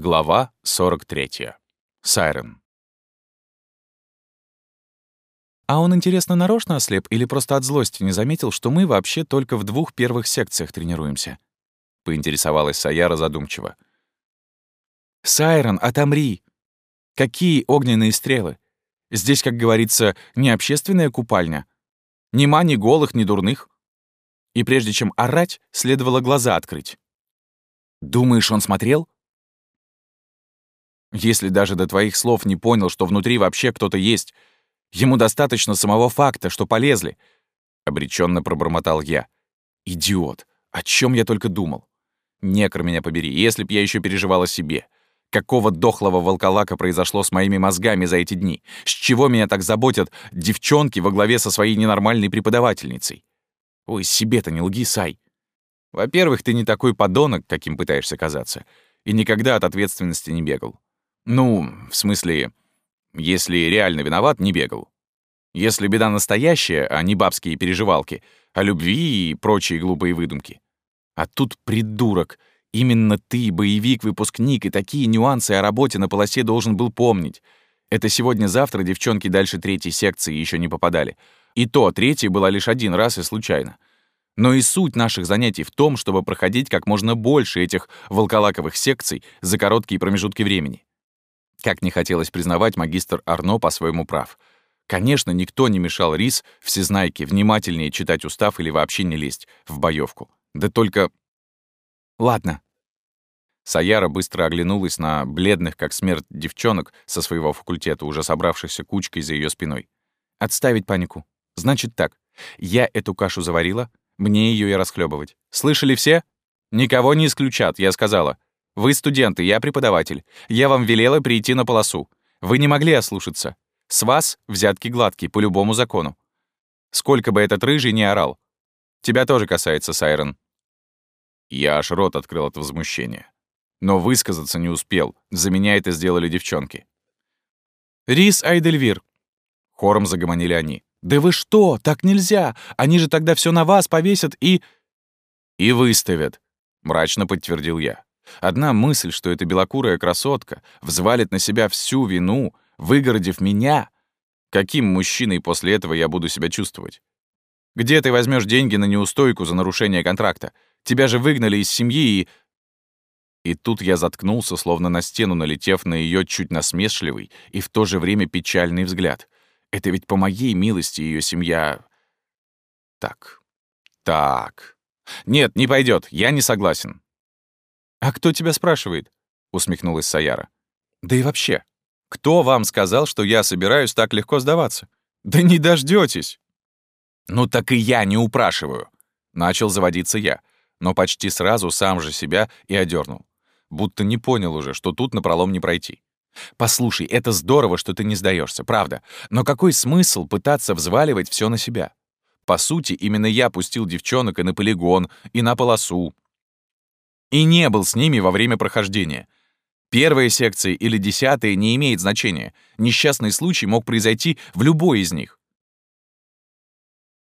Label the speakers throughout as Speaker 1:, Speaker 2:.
Speaker 1: Глава 43. Сайрен.
Speaker 2: А он, интересно, нарочно ослеп или просто от злости не заметил, что мы вообще только в двух первых секциях тренируемся? Поинтересовалась Саяра задумчиво. «Сайрон, отомри! Какие огненные стрелы! Здесь, как говорится, не общественная купальня. Нема ни голых, ни дурных. И прежде чем орать, следовало глаза открыть. Думаешь, он смотрел? Если даже до твоих слов не понял, что внутри вообще кто-то есть, ему достаточно самого факта, что полезли. Обреченно пробормотал я. Идиот. О чем я только думал. Некр меня побери, если б я еще переживал о себе. Какого дохлого волколака произошло с моими мозгами за эти дни? С чего меня так заботят девчонки во главе со своей ненормальной преподавательницей? Ой, себе-то не лги, Сай. Во-первых, ты не такой подонок, каким пытаешься казаться, и никогда от ответственности не бегал. Ну, в смысле, если реально виноват, не бегал. Если беда настоящая, а не бабские переживалки, о любви и прочие глупые выдумки. А тут придурок. Именно ты, боевик-выпускник, и такие нюансы о работе на полосе должен был помнить. Это сегодня-завтра девчонки дальше третьей секции еще не попадали. И то третья была лишь один раз и случайно. Но и суть наших занятий в том, чтобы проходить как можно больше этих волколаковых секций за короткие промежутки времени. Как не хотелось признавать, магистр Арно по-своему прав. Конечно, никто не мешал Рис, всезнайке, внимательнее читать устав или вообще не лезть в боевку. Да только... Ладно. Саяра быстро оглянулась на бледных, как смерть, девчонок со своего факультета, уже собравшихся кучкой за ее спиной. Отставить панику. Значит так, я эту кашу заварила, мне ее и расхлебывать. Слышали все? Никого не исключат, я сказала. Вы студенты, я преподаватель. Я вам велела прийти на полосу. Вы не могли ослушаться. С вас взятки гладкие, по любому закону. Сколько бы этот рыжий не орал. Тебя тоже касается, Сайрон. Я аж рот открыл от возмущения. Но высказаться не успел. За меня это сделали девчонки. «Рис Айдельвир!» Хором загомонили они. «Да вы что? Так нельзя! Они же тогда все на вас повесят и...» «И выставят», — мрачно подтвердил я. Одна мысль, что эта белокурая красотка взвалит на себя всю вину, выгородив меня. Каким мужчиной после этого я буду себя чувствовать? Где ты возьмешь деньги на неустойку за нарушение контракта? Тебя же выгнали из семьи и... И тут я заткнулся, словно на стену налетев на ее чуть насмешливый и в то же время печальный взгляд. Это ведь по моей милости ее семья... Так, так. Нет, не пойдет, я не согласен. «А кто тебя спрашивает?» — усмехнулась Саяра. «Да и вообще, кто вам сказал, что я собираюсь так легко сдаваться? Да не дождётесь!» «Ну так и я не упрашиваю!» — начал заводиться я, но почти сразу сам же себя и одернул. Будто не понял уже, что тут напролом не пройти. Послушай, это здорово, что ты не сдаешься, правда. Но какой смысл пытаться взваливать все на себя? По сути, именно я пустил девчонок и на полигон, и на полосу. И не был с ними во время прохождения. Первая секция или десятая не имеет значения. Несчастный случай мог произойти в любой из них.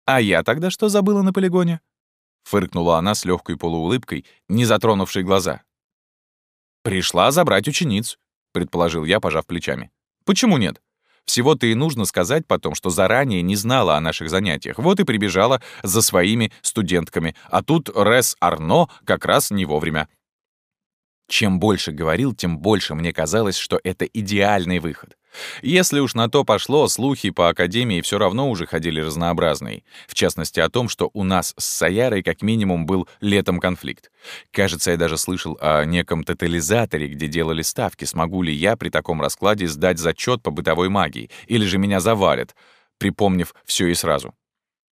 Speaker 2: «А я тогда что забыла на полигоне?» — фыркнула она с легкой полуулыбкой, не затронувшей глаза. «Пришла забрать учениц», — предположил я, пожав плечами. «Почему нет? Всего-то и нужно сказать потом, что заранее не знала о наших занятиях. Вот и прибежала за своими студентками. А тут Рес Арно как раз не вовремя. Чем больше говорил, тем больше мне казалось, что это идеальный выход. Если уж на то пошло, слухи по Академии все равно уже ходили разнообразные. В частности, о том, что у нас с Саярой как минимум был летом конфликт. Кажется, я даже слышал о неком тотализаторе, где делали ставки, смогу ли я при таком раскладе сдать зачет по бытовой магии, или же меня завалят, припомнив все и сразу.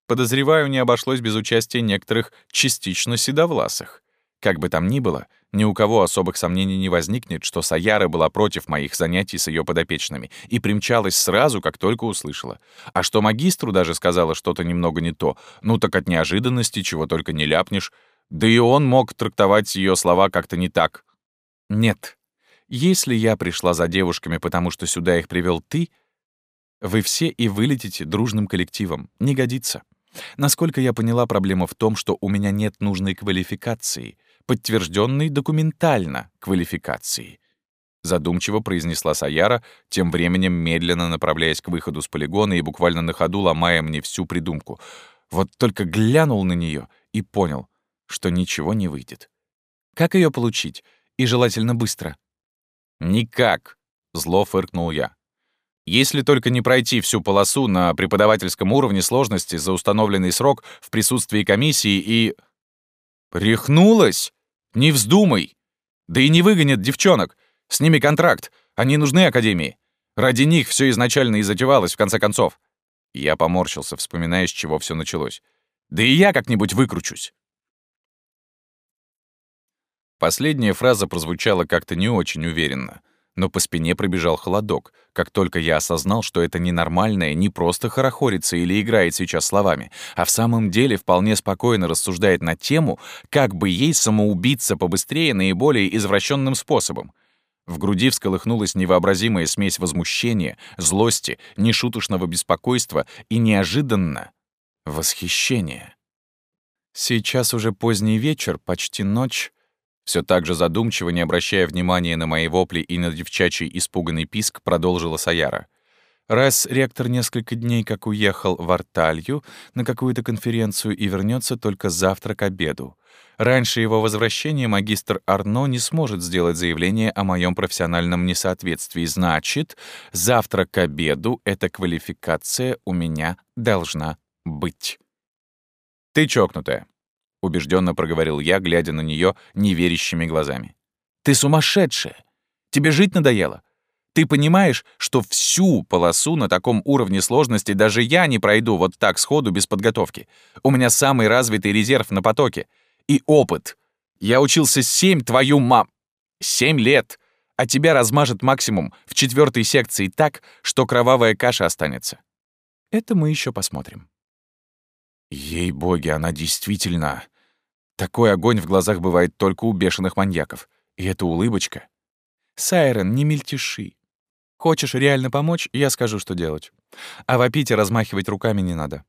Speaker 2: Подозреваю, не обошлось без участия некоторых частично седовласых. Как бы там ни было, ни у кого особых сомнений не возникнет, что Саяра была против моих занятий с ее подопечными и примчалась сразу, как только услышала. А что магистру даже сказала что-то немного не то, ну так от неожиданности чего только не ляпнешь. Да и он мог трактовать ее слова как-то не так. Нет. Если я пришла за девушками, потому что сюда их привел ты, вы все и вылетите дружным коллективом. Не годится. Насколько я поняла, проблема в том, что у меня нет нужной квалификации — подтвержденной документально квалификации. задумчиво произнесла Саяра, тем временем медленно направляясь к выходу с полигона и буквально на ходу ломая мне всю придумку. Вот только глянул на нее и понял, что ничего не выйдет. Как ее получить? И желательно быстро. «Никак», — зло фыркнул я. «Если только не пройти всю полосу на преподавательском уровне сложности за установленный срок в присутствии комиссии и...» «Рехнулась? Не вздумай! Да и не выгонят девчонок. С ними контракт. Они нужны Академии. Ради них все изначально и затевалось, в конце концов». Я поморщился, вспоминая, с чего все началось. «Да и я как-нибудь выкручусь». Последняя фраза прозвучала как-то не очень уверенно, но по спине пробежал холодок, как только я осознал, что это ненормальное не просто хорохорится или играет сейчас словами, а в самом деле вполне спокойно рассуждает на тему, как бы ей самоубиться побыстрее наиболее извращенным способом. В груди всколыхнулась невообразимая смесь возмущения, злости, нешуточного беспокойства и неожиданно восхищения. Сейчас уже поздний вечер, почти ночь, все так же задумчиво, не обращая внимания на мои вопли и на девчачий испуганный писк, продолжила Саяра. Раз ректор несколько дней как уехал в Арталью на какую-то конференцию и вернется только завтра к обеду. Раньше его возвращения магистр Арно не сможет сделать заявление о моем профессиональном несоответствии. Значит, завтра к обеду эта квалификация у меня должна быть. Ты чокнутая убежденно проговорил я, глядя на нее неверящими глазами. «Ты сумасшедшая! Тебе жить надоело? Ты понимаешь, что всю полосу на таком уровне сложности даже я не пройду вот так сходу без подготовки. У меня самый развитый резерв на потоке. И опыт. Я учился семь, твою мам... Семь лет! А тебя размажет максимум в четвертой секции так, что кровавая каша останется. Это мы еще посмотрим. Ей-боги, она действительно такой огонь в глазах бывает только у бешеных маньяков. И эта улыбочка. Сайрен, не мельтеши. Хочешь реально помочь, я скажу, что делать. А вопить и размахивать руками не надо.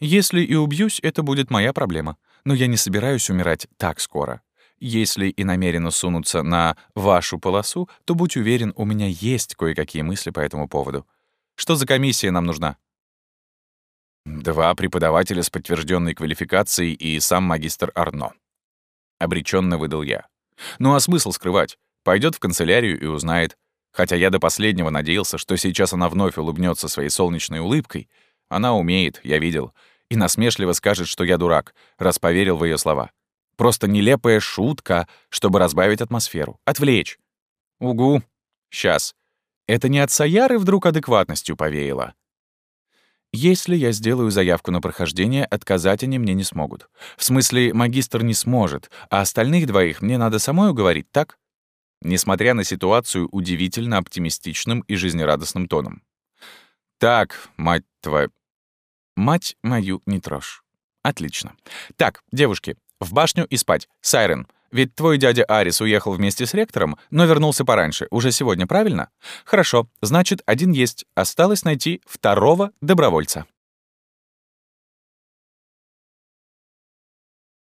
Speaker 2: Если и убьюсь, это будет моя проблема. Но я не собираюсь умирать так скоро. Если и намеренно сунуться на вашу полосу, то будь уверен, у меня есть кое-какие мысли по этому поводу. Что за комиссия нам нужна? Два преподавателя с подтвержденной квалификацией и сам магистр Арно. Обреченно выдал я. Ну а смысл скрывать? Пойдет в канцелярию и узнает. Хотя я до последнего надеялся, что сейчас она вновь улыбнется своей солнечной улыбкой. Она умеет, я видел. И насмешливо скажет, что я дурак, раз поверил в ее слова. Просто нелепая шутка, чтобы разбавить атмосферу, отвлечь. Угу. Сейчас. Это не от Саяры вдруг адекватностью повеяло. Если я сделаю заявку на прохождение, отказать они мне не смогут. В смысле, магистр не сможет, а остальных двоих мне надо самой уговорить, так? Несмотря на ситуацию удивительно оптимистичным и жизнерадостным тоном. Так, мать твою... Мать мою не трожь. Отлично. Так, девушки, в башню и спать. Сайрен, ведь твой дядя Арис уехал вместе с ректором, но вернулся пораньше, уже сегодня, правильно? Хорошо, значит, один есть. Осталось найти второго добровольца.